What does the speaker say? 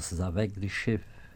France avec des chefs